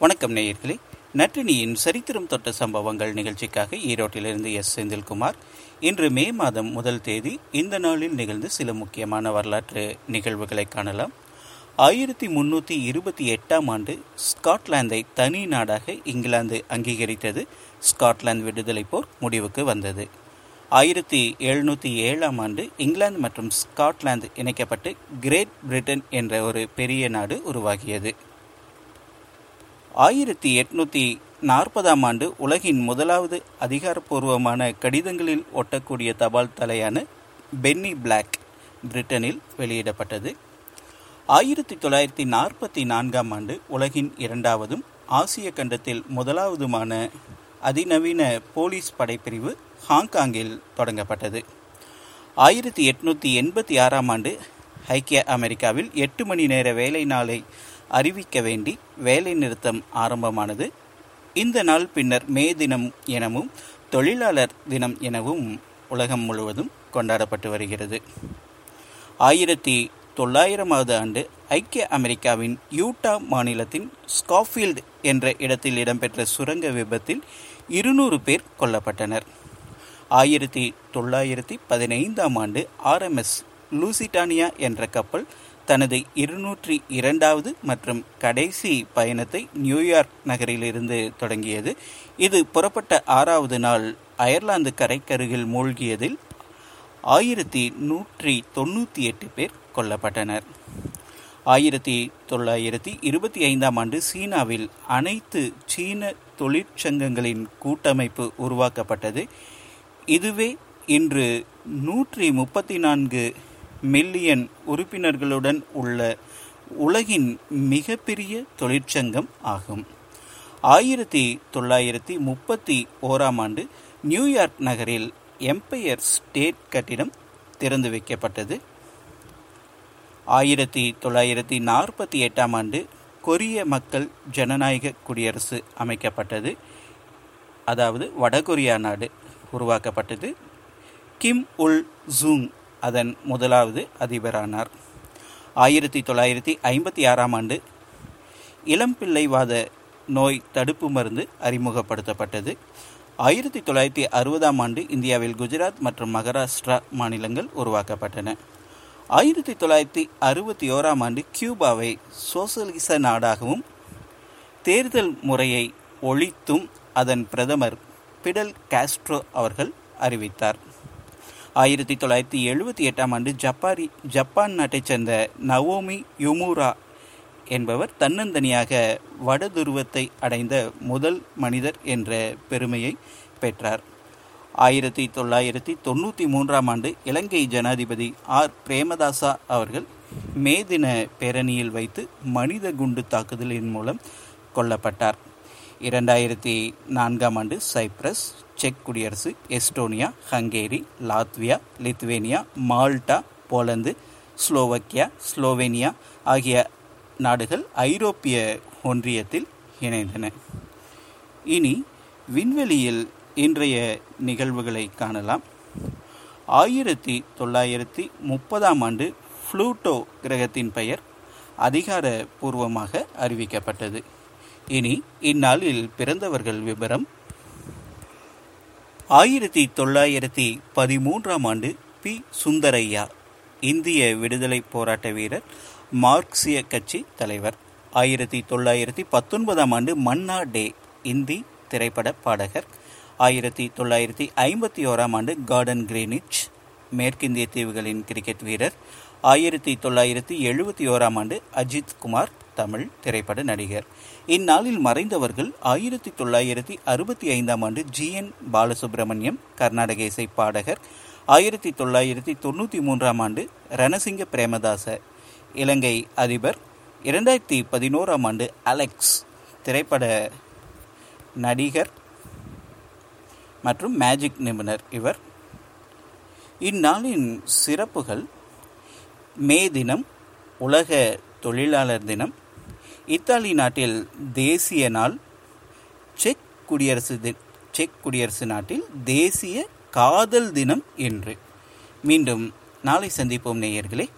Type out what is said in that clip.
வணக்கம் நேயர்களே. நற்றினியின் சரித்திரம் தொட்ட சம்பவங்கள் நிகழ்ச்சிக்காக ஈரோட்டிலிருந்து எஸ். செந்தில்குமார். இன்று மே மாதம் முதல் தேதி இந்த நாளில் நிகழ்ந்து சில முக்கியமான வரலாற்று நிகழ்வுகளை காணலாம். ஆயிரத்தி முன்னூற்றி இருபத்தி எட்டாம் ஆண்டு ஸ்காட்லாந்தை தனி நாடாக இங்கிலாந்து அங்கீகரித்தது. ஸ்காட்லாந்து விடுதலை போர் முடிவுக்கு வந்தது. ஆயிரத்தி எழுநூற்றி ஏழாம் ஆண்டு இங்கிலாந்து மற்றும் ஸ்காட்லாந்து இணைக்கப்பட்டு கிரேட் பிரிட்டன் என்ற ஒரு பெரிய நாடு உருவாகியது. ஆயிரத்தி எட்நூத்தி நாற்பதாம் ஆண்டு உலகின் முதலாவது அதிகாரப்பூர்வமான கடிதங்களில் ஒட்டக்கூடிய தபால் தலையான பென்னி பிளாக் பிரிட்டனில் வெளியிடப்பட்டது. ஆயிரத்தி தொள்ளாயிரத்தி நாற்பத்தி நான்காம் ஆண்டு உலகின் இரண்டாவதும் ஆசிய கண்டத்தில் முதலாவதுமான அதிநவீன போலீஸ் படைப்பிரிவு ஹாங்காங்கில் தொடங்கப்பட்டது. ஆயிரத்தி எட்நூற்றி எண்பத்தி ஆறாம் ஆண்டு ஐக்கிய அமெரிக்காவில் எட்டு மணி நேர வேலை நாளை அறிவிக்க வேண்டி வேலை நிறுத்தம் ஆரம்பமானது. இந்த நாள் பின்னர் மே தினம் எனவும் தொழிலாளர் தினம் எனவும் உலகம் முழுவதும் கொண்டாடப்பட்டு வருகிறது. ஆயிரத்தி தொள்ளாயிரமாவது ஆண்டு ஐக்கிய அமெரிக்காவின் யூட்டா மாநிலத்தின் ஸ்காஃபீல்டு என்ற இடத்தில் இடம்பெற்ற சுரங்க விபத்தில் இருநூறு பேர் கொல்லப்பட்டனர். ஆயிரத்தி தொள்ளாயிரத்தி பதினைந்தாம் ஆண்டு ஆர்எம்எஸ் லூசிட்டானியா என்ற கப்பல் தனது இருநூற்றி இரண்டாவது மற்றும் கடைசி பயணத்தை நியூயார்க் நகரிலிருந்து தொடங்கியது. இது புறப்பட்ட ஆறாவது நாள் அயர்லாந்து கரைக்கருகில் மூழ்கியதில் ஆயிரத்தி நூற்றி தொண்ணூற்றி எட்டு பேர் கொல்லப்பட்டனர். ஆயிரத்தி தொள்ளாயிரத்தி இருபத்தி ஐந்தாம் ஆண்டு சீனாவில் அனைத்து சீன தொழிற்சங்கங்களின் கூட்டமைப்பு உருவாக்கப்பட்டது. இதுவே இன்று நூற்றி முப்பத்தி நான்கு மில்லியன் உறுப்பினர்களுடன் உள்ள உலகின் மிகப்பெரிய தொழிற்சங்கம் ஆகும். ஆயிரத்தி தொள்ளாயிரத்தி முப்பத்தி ஓராம் ஆண்டு நியூயார்க் நகரில் எம்பையர் ஸ்டேட் கட்டிடம் திறந்து வைக்கப்பட்டது. ஆயிரத்தி தொள்ளாயிரத்தி நாற்பத்தி எட்டாம் ஆண்டு கொரிய மக்கள் ஜனநாயக குடியரசு அமைக்கப்பட்டது. அதாவது வடகொரியா நாடு உருவாக்கப்பட்டது. கிம் உல் ஜூங் அதன் முதலாவது அதிபரானார். ஆயிரத்தி தொள்ளாயிரத்தி ஐம்பத்தி ஆறாம் ஆண்டு இளம்பிள்ளைவாத நோய் தடுப்பு மருந்து அறிமுகப்படுத்தப்பட்டது. ஆயிரத்தி தொள்ளாயிரத்தி அறுபதாம் ஆண்டு இந்தியாவில் குஜராத் மற்றும் மகாராஷ்டிரா மாநிலங்கள் உருவாக்கப்பட்டன. ஆயிரத்தி தொள்ளாயிரத்தி அறுபத்தி ஓராம் ஆண்டு கியூபாவை சோசலிச நாடாகவும் தேர்தல் முறையை ஒழித்தும் அதன் பிரதமர் பிடல் காஸ்ட்ரோ அவர்கள் அறிவித்தார். ஆயிரத்தி தொள்ளாயிரத்தி எழுபத்தி எட்டாம் ஆண்டு ஜப்பாரி ஜப்பான் நாட்டைச் சேர்ந்த நவோமி யுமுரா என்பவர் தன்னந்தனியாக வட துருவத்தை அடைந்த முதல் மனிதர் என்ற பெருமையை பெற்றார். ஆயிரத்தி தொள்ளாயிரத்தி தொண்ணூற்றி மூன்றாம் ஆண்டு இலங்கை ஜனாதிபதி ஆர். பிரேமதாசா அவர்கள் மே தின பேரணியில் வைத்து மனித குண்டு தாக்குதலின் மூலம் கொல்லப்பட்டார். இரண்டாயிரத்தி நான்காம் ஆண்டு சைப்ரஸ் செக் குடியரசு Estonia Hungary Latvia Lithuania Malta Poland Slovakia Slovenia ஆகிய நாடுகள் ஐரோப்பிய ஒன்றியத்தில் இணைந்தன. இனி விண்வெளியில் இன்றைய நிகழ்வுகளை காணலாம். ஆயிரத்தி தொள்ளாயிரத்தி முப்பதாம் ஆண்டு ஃப்ளூட்டோ கிரகத்தின் பெயர் அதிகாரபூர்வமாக அறிவிக்கப்பட்டது. இனி இந்நாளில் பிறந்தவர்கள் விவரம் ஆயிரத்தி தொள்ளாயிரத்தி பதிமூன்றாம் ஆண்டு பி. சுந்தரையா இந்திய விடுதலை போராட்ட வீரர் மார்க்சிய கட்சி தலைவர். ஆயிரத்தி தொள்ளாயிரத்தி பத்தொன்பதாம் ஆண்டு மன்னா டே இந்தி திரைப்பட பாடகர். ஆயிரத்தி தொள்ளாயிரத்தி ஐம்பத்தி ஓராம் ஆண்டு கார்டன் கிரீனிச் மேற்கிந்திய தீவுகளின் கிரிக்கெட் வீரர். ஆயிரத்தி தொள்ளாயிரத்தி எழுபத்தி ஓராம் ஆண்டு அஜித் குமார் தமிழ் திரைப்பட நடிகர். இந்நாளில் மறைந்தவர்கள் ஆயிரத்தி தொள்ளாயிரத்தி அறுபத்தி ஐந்தாம் ஆண்டு ஜி. என். பாலசுப்ரமணியம் கர்நாடக இசை பாடகர். ஆயிரத்தி தொள்ளாயிரத்தி தொண்ணூற்றி மூன்றாம் ஆண்டு ரணசிங்க பிரேமதாச இலங்கை அதிபர். இரண்டாயிரத்தி பதினோராம் ஆண்டு அலெக்ஸ் திரைப்பட நடிகர் மற்றும் மேஜிக் நிபுணர் இவர். இந்நாளின் சிறப்புகள் மே தினம் உலக தொழிலாளர் தினம். இத்தாலி நாட்டில் தேசிய நாள். செக் குடியரசு செக் குடியரசு நாட்டில் தேசிய காதல் தினம் என்று. மீண்டும் நாளை சந்திப்போம் நேயர்களே.